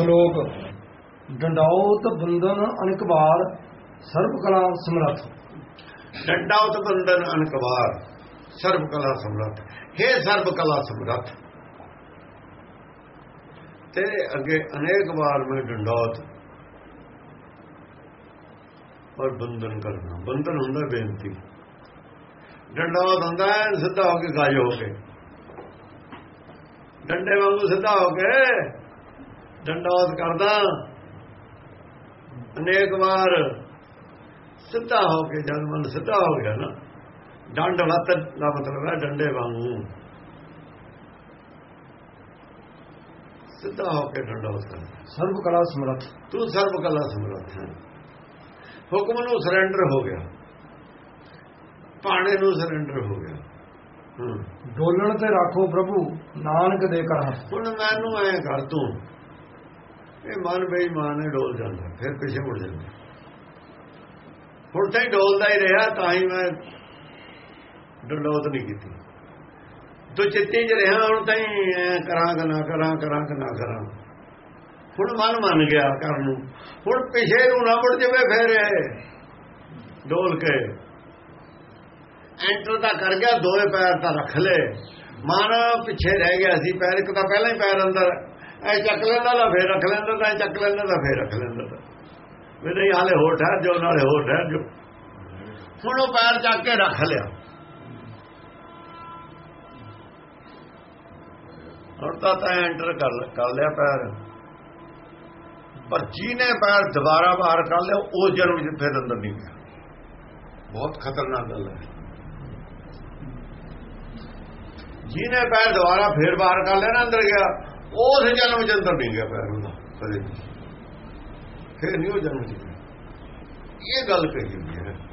ਸ਼ਲੋਕ, ਡੰਡਾਉਤ ਬੰਦਨ ਅਨੇਕ ਸਰਬ ਕਲਾ ਸਮਰੱਥ। ਡੰਡਾ ਉਤਬੰਧਨ ਅਨਕਵਾਰ ਸਰਬ ਕਲਾ ਸਮਰੱਥ। ਹੈ ਸਰਬ ਕਲਾ ਸਮਰੱਥ। ਤੇ ਅੱਗੇ ਅਨੇਕ ਵਾਰ ਮੈਂ ਡੰਡੌਤ ਔਰ ਬੰਧਨ ਕਰਨਾ। ਬੰਧਨ ਹੁੰਦਾ ਬੇਨਤੀ। ਡੰਡੌਤ ਹੁੰਦਾ ਸਿੱਧਾ ਹੋ ਕੇ ਗਾਜ ਹੋ ਕੇ। ਡੰਡੇ ਵਾਂਗੂ ਸਿੱਧਾ ਹੋ ਕੇ ਡੰਡੌਤ ਕਰਦਾ। ਅਨੇਕ ਵਾਰ ਸਿੱਧਾ ਹੋ ਕੇ ਜਦ ਮਨ ਸਿੱਧਾ ਹੋ ਗਿਆ ਨਾ ਡੰਡ ਵੱਤ ਦਾ ਮਤਲਬ ਹੈ ਡੰਡੇ ਵਾਂਗੂ। ਸਿੱਧਾ ਹੋ ਕੇ ਡੰਡਾ ਉਸਦਾ ਸਰਬ ਕਲਾ ਸਮਰੱਥ। ਤੂੰ ਸਰਬ ਕਲਾ ਸਮਰੱਥ ਹੈ। ਹੁਕਮ ਨੂੰ ਸਰੈਂਡਰ ਹੋ ਗਿਆ। ਪਾਣੇ ਨੂੰ ਸਰੈਂਡਰ ਹੋ ਗਿਆ। ਹੂੰ। ਡੋਲਣ ਤੇ ਰੱਖੋ ਪ੍ਰਭੂ ਨਾਨਕ ਦੇ ਕਰ ਹੁਣ ਮੈਨੂੰ ਐ ਕਰ ਤੂੰ। ਇਹ ਮਨ ਬੇਈਮਾਨ ਹੈ ਡੋਲ ਜਾਂਦਾ, ਫਿਰ ਪਿੱਛੇ ਮੁੜ ਜਾਂਦਾ। ਹੁਣ ਤਾਂ ਹੀ ਡੋਲਦਾ ਹੀ ਰਿਹਾ, ਤਾਂ ਹੀ ਮੈਂ ਡੰਡੋਤ ਨਹੀਂ ਕੀਤੀ। ਤੂੰ ਚਿੱਤੇ 'ਚ ਰਿਹਾ, ਹੁਣ ਤਾਂ ਹੀ ਕਰਾਂ ਕਿ ਨਾ ਕਰਾਂ ਕਰਾਂ ਕਿ ਨਾ ਕਰਾਂ। ਹੁਣ ਮਨ ਮੰਨ ਗਿਆ ਕਰਨ ਨੂੰ। ਹੁਣ ਪਿਛੇ ਨੂੰ ਨਾ ਮੁੜ ਜਾਵੇ, ਫੇਰ ਇਹ ਡੋਲ ਕੇ ਐਂਟਰ ਤਾਂ ਕਰ ਗਿਆ, ਦੋਵੇਂ ਪੈਰ ਤਾਂ ਰੱਖ ਲਏ। ਮਨ ਪਿੱਛੇ ਰਹਿ ਗਿਆ ਸੀ, ਪੈਰ ਇੱਕ ਤਾਂ ਪਹਿਲਾਂ ਹੀ ਪੈਰ ਅੰਦਰ ਐ ਚੱਕ ਲੈਂਦਾ ਤਾਂ ਫੇਰ ਰੱਖ ਲੈਂਦਾ ਤਾਂ ਐਂ ਚੱਕ ਲੈਂਦਾ ਤਾਂ ਫੇਰ ਰੱਖ ਲੈਂਦਾ ਤਾਂ। ਵੀ ਨਹੀਂ ਹਾਲੇ ਹੋਰ ਠਹਿਰ ਜੋ ਨਾਲੇ ਹੋਰ ਠਹਿਰ ਜੋ ਹੁਣ ਉਹ ਪੈਰ ਚੱਕ ਕੇ ਰੱਖ ਲਿਆ। ਹੁਣ ਤਾਂ ਤਾਂ ਐਂਟਰ ਕਰ ਲਿਆ ਪੈਰ। ਪਰ ਜਿਹਨੇ ਪੈਰ ਦੁਬਾਰਾ ਬਾਹਰ ਕਰ ਲਿਆ, ਉਹ ਜਨਮ ਜਿੱਥੇ ਫਿਰ ਅੰਦਰ ਨਹੀਂ ਗਿਆ। ਬਹੁਤ ਖਤਰਨਾਕ ਗੱਲ ਹੈ। ਜਿਹਨੇ ਪੈਰ ਦੁਬਾਰਾ ਫੇਰ ਬਾਹਰ ਕਰ ਲਿਆ ਨਾ, ਅੰਦਰ ਗਿਆ। ਉਸ ਜਨਮ ਅੰਦਰ ਨਹੀਂ ਗਿਆ ਪੈਰ ਉਹਦਾ ਕਦੇ। ਫਿਰ ਨਹੀਂ ਉਹ ਜਨਮ ਗਿਆ ਇਹ ਗੱਲ ਕਹੀ ਹੋਈ ਹੈ।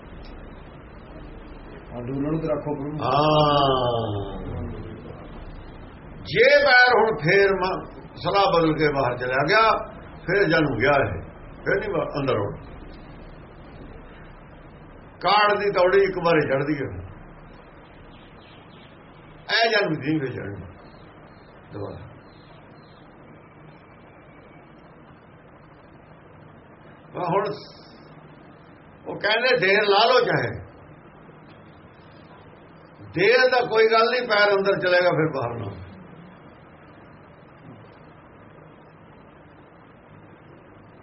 ਡੋਲਣ ਤੇ ਰੱਖੋ ਪ੍ਰਭੂ। ਹਾਂ। ਜੇ ਪੈਰ ਹੁਣ ਫੇਰ ਮ- ਸਲਾਹ ਬਦਲ ਕੇ ਬਾਹਰ ਚਲਾ ਗਿਆ ਫਿਰ ਜਨਮ ਗਿਆ ਹੈ ਫਿਰ ਨਹੀਂ ਅੰਦਰ ਆਉਣਾ ਕਾੜ ਦੀ ਤੌੜੀ ਇੱਕ ਵਾਰੀ ਚੜਦੀ ਹੈ। ਐ ਜਨਮ ਦੀ ਵੀ ਚੜਨਾ ਦੁਬਾਰਾ। ਹੁਣ ਉਹ ਕਹਿੰਦੇ ਢੇਰ ਲਾ ਲੋ ਚਾਹੇ। ਦੇਰ ਦਾ ਕੋਈ ਗੱਲ ਨਹੀਂ, ਪੈਰ ਅੰਦਰ ਚਲੇਗਾ ਫਿਰ ਬਾਹਰ ਨਾ।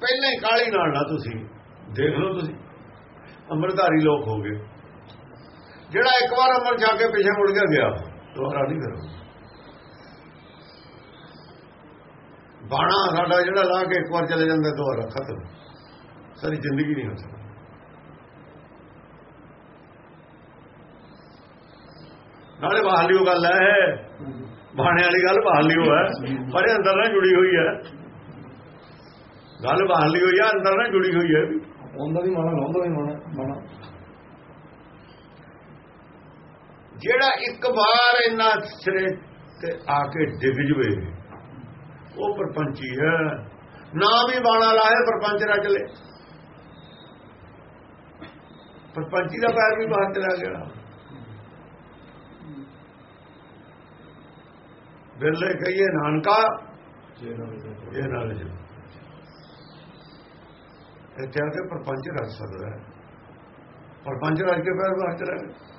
ਪਹਿਲਾਂ ਹੀ ਕਾਲੀ ਨਾਲ ਨਾ ਤੁਸੀਂ, ਦੇਖ ਲਓ ਤੁਸੀਂ। ਅੰਮ੍ਰਿਤਧਾਰੀ ਲੋਕ ਹੋ ਗਏ। ਜਿਹੜਾ ਇੱਕ ਵਾਰ ਅੰਮ੍ਰਿਤ ਜਾ ਕੇ ਪਿੱਛੇ ਮੁੜ ਗਿਆ ਗਿਆ, ਦੁਬਾਰਾ ਨਹੀਂ ਕਰੋ ਬਾਣਾ ਸਾਡਾ ਜਿਹੜਾ ਲਾ ਕੇ ਇੱਕ ਵਾਰ ਚਲੇ ਜਾਂਦਾ, ਦੁਬਾਰਾ ਖਤਮ। ਸਾਰੀ ਜ਼ਿੰਦਗੀ ਨਹੀਂ ਹੋ ਸਕਦੀ। ਨਾਲੇ ਬਹਾਲੀਓ ਗੱਲ ਹੈ। ਬਾਣੇ ਵਾਲੀ ਗੱਲ ਬਹਾਲੀਓ ਹੈ। ਪਰ ਇਹ ਅੰਦਰ ਨਾਲ ਜੁੜੀ ਹੋਈ ਹੈ। ਗੱਲ ਬਹਾਲੀ ਹੋਈ ਹੈ ਅੰਦਰ ਨਾਲ ਜੁੜੀ ਹੋਈ ਹੈ। ਉਹਦਾ ਵੀ ਮਾਣਾ ਲਾਉਂਦਾ ਵੀ ਮਾਣਾ ਜਿਹੜਾ ਇੱਕ ਵਾਰ ਇੰਨਾ ਸਿਰੇ ਤੇ ਆ ਕੇ ਡਿੱਗ ਜਵੇ ਉਹ ਪਰਪੰਚੀ ਹੈ। ਨਾ ਵੀ ਬਾਣਾ ਲਾਏ ਪਰਪੰਚ ਨਾ ਚਲੇ। ਪਰਪੰਚੀ ਦਾ ਪੈਰ ਵੀ ਬਾਹਰ ਚਲਾ ਗਿਆ। ਬਿਰਲੇ ਕਹੀਏ ਨਾਨਕਾ। ਇਹ ਨਾਲ ਜੀ ਇੱਥੇ ਆ ਕੇ ਪਰਪੰਚ ਰੱਖ ਸਕਦਾ ਹੈ। ਪਰਪੰਚ ਰਚ ਕੇ ਪੈਰ ਬਾਹਰ ਚਲਾ ਗਿਆ।